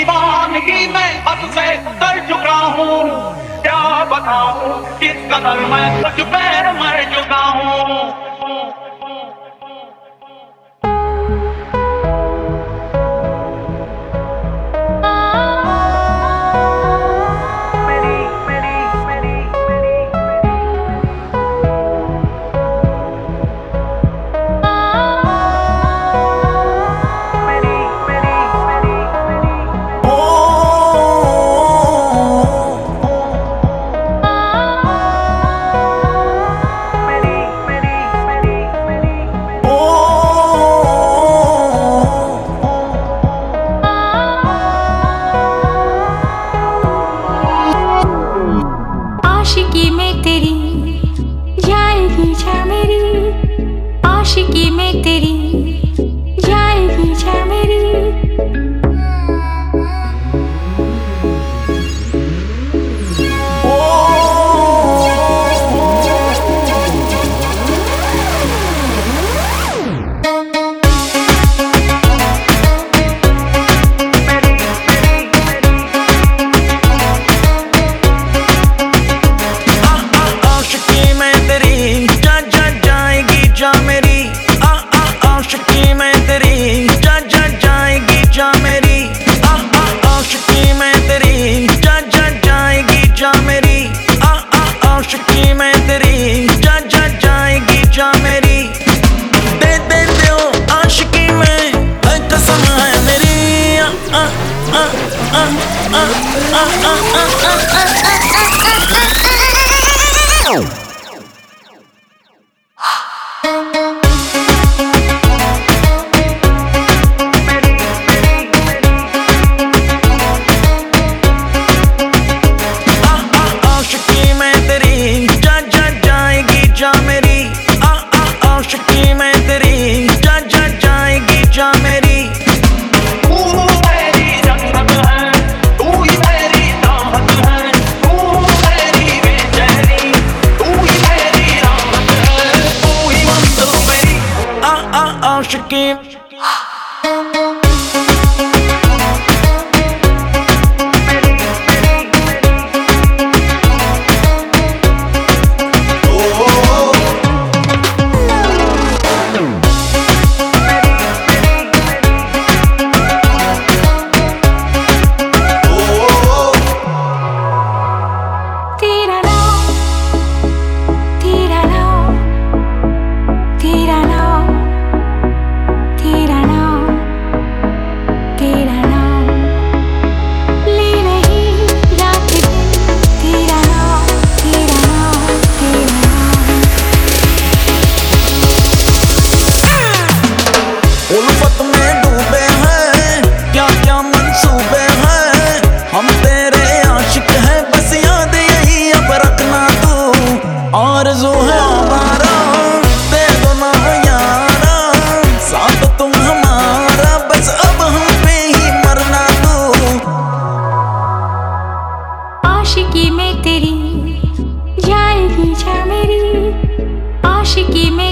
दीवानगी मैं हद से उतर चुका हूँ। क्या बताऊँ किस कदर मैं सच में आशिकी तेरी जाएगी जा मेरी आ आ आशिकी जाएगी जा मेरी आ आ आशिकी जा जा जाएगी जा मेरी दे दे दे ओ acho que ঝামেরি আশিকি মে